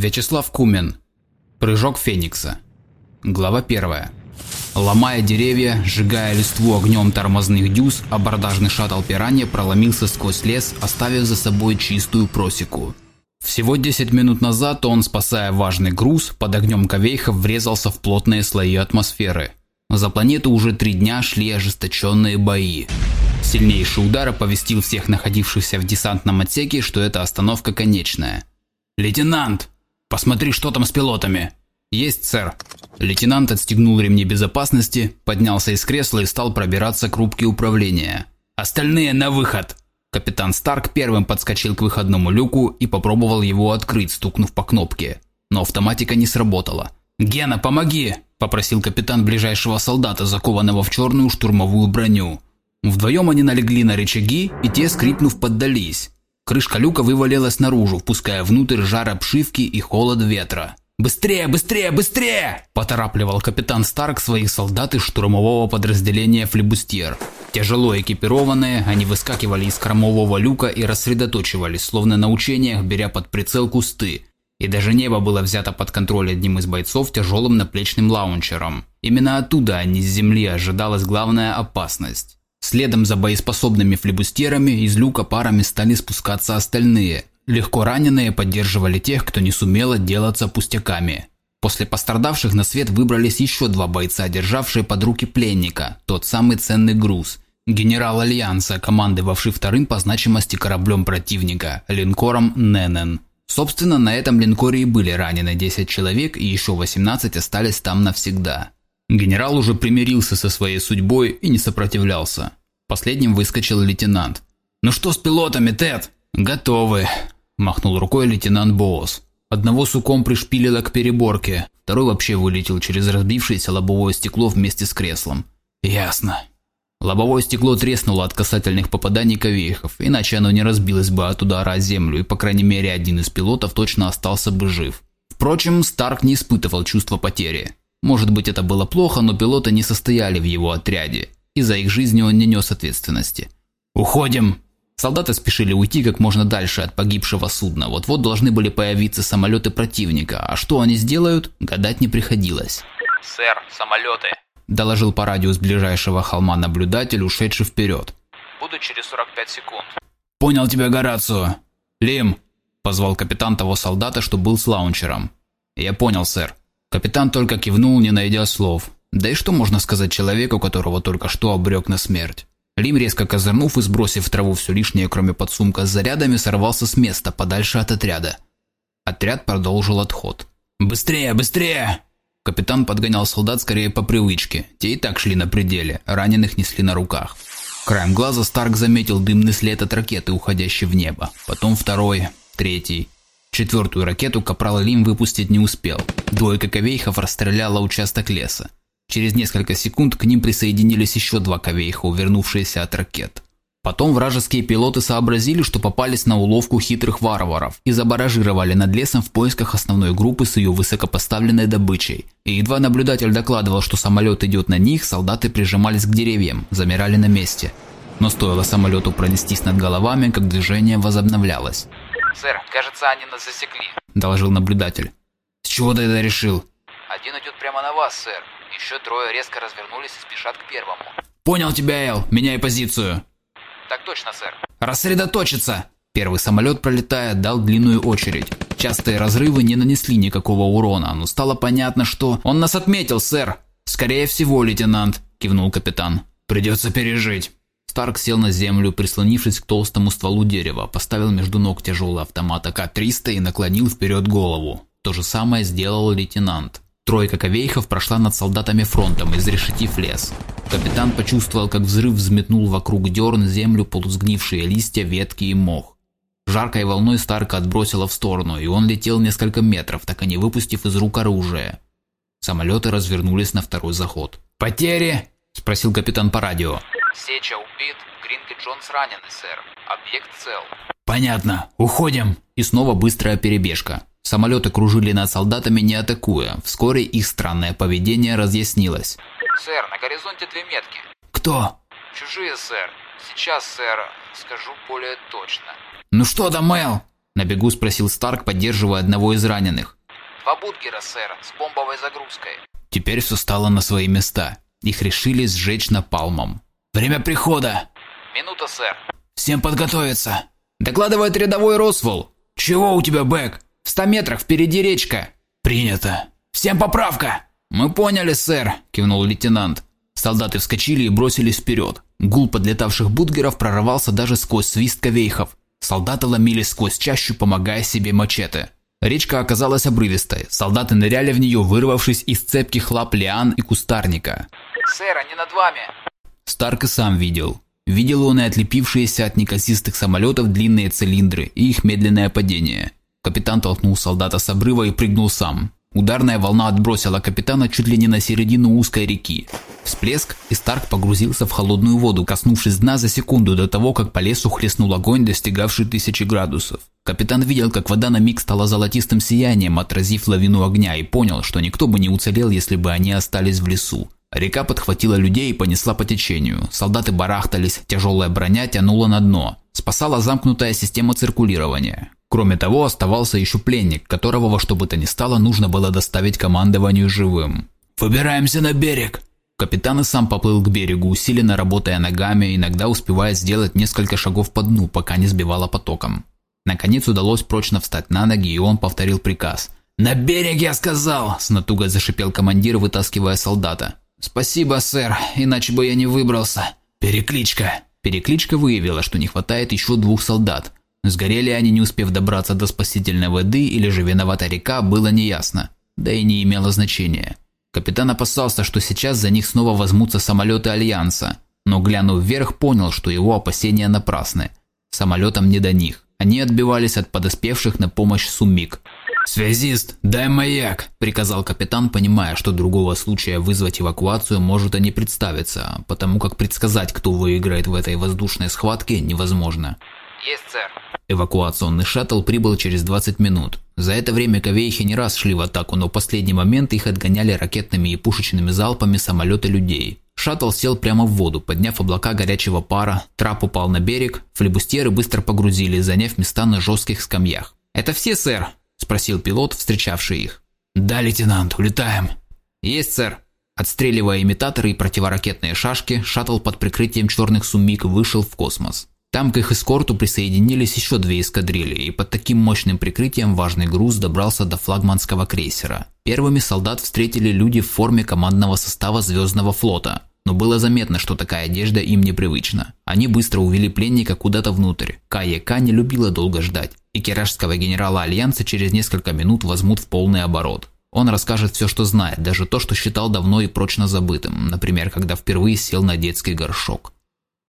Вячеслав Кумен. Прыжок Феникса. Глава 1. Ломая деревья, сжигая листву огнем тормозных дюз, абордажный шаттл Пиранья проломился сквозь лес, оставив за собой чистую просеку. Всего 10 минут назад он, спасая важный груз, под огнем ковейхов врезался в плотные слои атмосферы. За планету уже три дня шли ожесточенные бои. Сильнейший удар оповестил всех находившихся в десантном отсеке, что эта остановка конечная. «Лейтенант!» Посмотри, что там с пилотами. Есть, сэр. Лейтенант отстегнул ремни безопасности, поднялся из кресла и стал пробираться к рубке управления. Остальные на выход. Капитан Старк первым подскочил к выходному люку и попробовал его открыть, стукнув по кнопке. Но автоматика не сработала. «Гена, помоги!» – попросил капитан ближайшего солдата, закованного в черную штурмовую броню. Вдвоем они налегли на рычаги, и те, скрипнув, поддались. Крышка люка вывалилась наружу, впуская внутрь жар обшивки и холод ветра. «Быстрее, быстрее, быстрее!» – поторапливал капитан Старк своих солдат из штурмового подразделения «Флебустьер». Тяжело экипированные, они выскакивали из кормового люка и рассредоточивались, словно на учениях, беря под прицел кусты. И даже небо было взято под контроль одним из бойцов тяжелым наплечным лаунчером. Именно оттуда, а не с земли, ожидалась главная опасность. Следом за боеспособными флебустерами из люка парами стали спускаться остальные. Легко раненые поддерживали тех, кто не сумел отделаться пустяками. После пострадавших на свет выбрались еще два бойца, державшие под руки пленника, тот самый ценный груз. Генерал Альянса, командовавший вторым по значимости кораблем противника, линкором Ненен. Собственно, на этом линкоре и были ранены 10 человек, и еще 18 остались там навсегда. Генерал уже примирился со своей судьбой и не сопротивлялся. Последним выскочил лейтенант. «Ну что с пилотами, Тед?» «Готовы», – махнул рукой лейтенант Боос. Одного суком пришпилило к переборке, второй вообще вылетел через разбившееся лобовое стекло вместе с креслом. «Ясно». Лобовое стекло треснуло от касательных попаданий ковейхов, иначе оно не разбилось бы от удара о землю, и по крайней мере один из пилотов точно остался бы жив. Впрочем, Старк не испытывал чувства потери. Может быть это было плохо, но пилоты не состояли в его отряде, и за их жизни он не нес ответственности. «Уходим!» Солдаты спешили уйти как можно дальше от погибшего судна. Вот-вот должны были появиться самолеты противника, а что они сделают, гадать не приходилось. «Сэр, самолеты!» – доложил по радио с ближайшего холма наблюдатель, ушедший вперед. «Буду через 45 секунд». «Понял тебя, Горацио!» «Лим!» – позвал капитан того солдата, что был с лаунчером. «Я понял, сэр». Капитан только кивнул, не найдя слов. Да и что можно сказать человеку, которого только что обрек на смерть? Лим, резко козырнув и сбросив в траву все лишнее, кроме подсумка с зарядами, сорвался с места, подальше от отряда. Отряд продолжил отход. «Быстрее, быстрее!» Капитан подгонял солдат скорее по привычке. Те и так шли на пределе, раненых несли на руках. Краем глаза Старк заметил дымный след от ракеты, уходящей в небо. Потом второй, третий. Четвертую ракету капрал Лим выпустить не успел. Двойка ковейхов расстреляла участок леса. Через несколько секунд к ним присоединились еще два ковейха, увернувшиеся от ракет. Потом вражеские пилоты сообразили, что попались на уловку хитрых варваров и забаражировали над лесом в поисках основной группы с ее высокопоставленной добычей. И едва наблюдатель докладывал, что самолет идет на них, солдаты прижимались к деревьям, замирали на месте. Но стоило самолету пронестись над головами, как движение возобновлялось. «Сэр, кажется, они нас засекли», – доложил наблюдатель. «С чего ты это решил?» «Один идет прямо на вас, сэр. Еще трое резко развернулись и спешат к первому». «Понял тебя, Эл. Меняй позицию». «Так точно, сэр». «Рассредоточиться!» Первый самолет, пролетая, дал длинную очередь. Частые разрывы не нанесли никакого урона, но стало понятно, что... «Он нас отметил, сэр!» «Скорее всего, лейтенант», – кивнул капитан. «Придется пережить». Старк сел на землю, прислонившись к толстому стволу дерева, поставил между ног тяжелый автомат АК-300 и наклонил вперед голову. То же самое сделал лейтенант. Тройка ковейхов прошла над солдатами фронтом, изрешетив лес. Капитан почувствовал, как взрыв взметнул вокруг дерн землю полусгнившие листья, ветки и мох. Жаркой волной Старка отбросило в сторону, и он летел несколько метров, так и не выпустив из рук оружие. Самолеты развернулись на второй заход. «Потери?» – спросил капитан по радио. Сеча убит, Гринг и Джонс ранены, сэр. Объект цел. Понятно. Уходим. И снова быстрая перебежка. Самолеты кружили над солдатами, не атакуя. Вскоре их странное поведение разъяснилось. Сэр, на горизонте две метки. Кто? Чужие, сэр. Сейчас, сэр, скажу более точно. Ну что там, Мэл? На бегу спросил Старк, поддерживая одного из раненых. Два Будгера, сэр, с бомбовой загрузкой. Теперь все стало на свои места. Их решили сжечь напалмом. «Время прихода!» Минута, сэр. «Всем подготовиться!» «Докладывает рядовой Росвелл!» «Чего у тебя, Бэк?» «В ста метрах впереди речка!» «Принято!» «Всем поправка!» «Мы поняли, сэр!» – кивнул лейтенант. Солдаты вскочили и бросились вперед. Гул подлетавших будгеров прорывался даже сквозь свист ковейхов. Солдаты ломились сквозь чащу, помогая себе мачете. Речка оказалась обрывистой. Солдаты ныряли в нее, вырвавшись из цепких лап лиан и кустарника. Сэр, они над вами. Старк и сам видел. Видел он и отлепившиеся от неказистых самолетов длинные цилиндры и их медленное падение. Капитан толкнул солдата с обрыва и прыгнул сам. Ударная волна отбросила капитана чуть ли не на середину узкой реки. Всплеск, и Старк погрузился в холодную воду, коснувшись дна за секунду до того, как по лесу хлестнул огонь, достигавший тысячи градусов. Капитан видел, как вода на миг стала золотистым сиянием, отразив лавину огня, и понял, что никто бы не уцелел, если бы они остались в лесу. Река подхватила людей и понесла по течению. Солдаты барахтались, тяжелая броня тянула на дно. Спасала замкнутая система циркулирования. Кроме того, оставался еще пленник, которого во что бы то ни стало нужно было доставить командованию живым. «Выбираемся на берег!» Капитан и сам поплыл к берегу, усиленно работая ногами, иногда успевая сделать несколько шагов по дну, пока не сбивало потоком. Наконец удалось прочно встать на ноги, и он повторил приказ. «На берег, я сказал!» – с натугой зашипел командир, вытаскивая солдата. «Спасибо, сэр, иначе бы я не выбрался». «Перекличка!» Перекличка выявила, что не хватает еще двух солдат. Сгорели они, не успев добраться до спасительной воды, или же виновата река, было неясно. Да и не имело значения. Капитан опасался, что сейчас за них снова возьмутся самолеты Альянса, но глянув вверх, понял, что его опасения напрасны. Самолетам не до них. Они отбивались от подоспевших на помощь суммик. «Связист, дай маяк!» – приказал капитан, понимая, что другого случая вызвать эвакуацию может и не представиться, потому как предсказать, кто выиграет в этой воздушной схватке, невозможно. Есть, сэр. Эвакуационный шаттл прибыл через 20 минут. За это время ковейхи не раз шли в атаку, но в последний момент их отгоняли ракетными и пушечными залпами самолеты людей. Шаттл сел прямо в воду, подняв облака горячего пара, трап упал на берег, флебустеры быстро погрузили, заняв места на жестких скамьях. «Это все, сэр?» – спросил пилот, встречавший их. «Да, лейтенант, улетаем». «Есть, сэр». Отстреливая имитаторы и противоракетные шашки, шаттл под прикрытием черных суммик вышел в космос. Там к их эскорту присоединились еще две эскадрильи, и под таким мощным прикрытием важный груз добрался до флагманского крейсера. Первыми солдат встретили люди в форме командного состава Звездного флота, но было заметно, что такая одежда им непривычна. Они быстро увели пленника куда-то внутрь. КЕК не любила долго ждать, и керашского генерала Альянса через несколько минут возьмут в полный оборот. Он расскажет все, что знает, даже то, что считал давно и прочно забытым, например, когда впервые сел на детский горшок.